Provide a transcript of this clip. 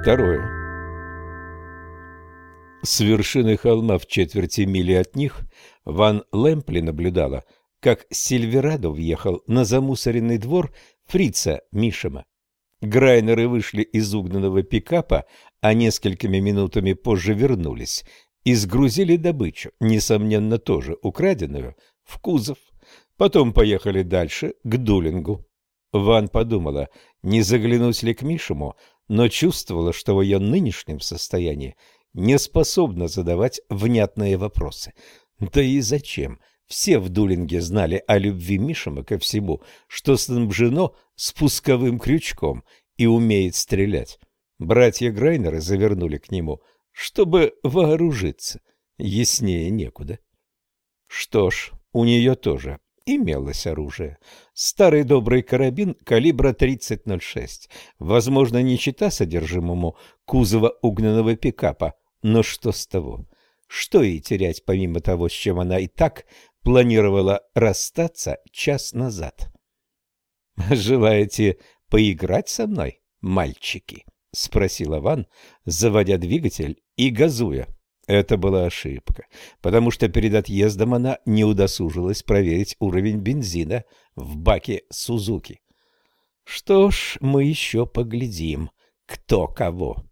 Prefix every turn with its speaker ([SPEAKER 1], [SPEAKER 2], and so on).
[SPEAKER 1] Второе. С вершины холма в четверти мили от них Ван Лэмпли наблюдала, как Сильверадо въехал на замусоренный двор фрица Мишема. Грайнеры вышли из угнанного пикапа, а несколькими минутами позже вернулись и сгрузили добычу, несомненно тоже украденную, в кузов. Потом поехали дальше, к Дулингу. Ван подумала, не заглянуть ли к Мишему, но чувствовала, что в ее нынешнем состоянии не способна задавать внятные вопросы. Да и зачем? Все в Дулинге знали о любви Мишима ко всему, что снабжено спусковым крючком и умеет стрелять. Братья Грайнеры завернули к нему, чтобы вооружиться. Яснее некуда. Что ж, у нее тоже имелось оружие. Старый добрый карабин калибра 30.06, возможно, не чита содержимому кузова угнанного пикапа, но что с того? Что ей терять, помимо того, с чем она и так планировала расстаться час назад? «Желаете поиграть со мной, мальчики?» — спросила Ван, заводя двигатель и газуя. Это была ошибка, потому что перед отъездом она не удосужилась проверить уровень бензина в баке Сузуки. Что ж, мы еще поглядим, кто кого.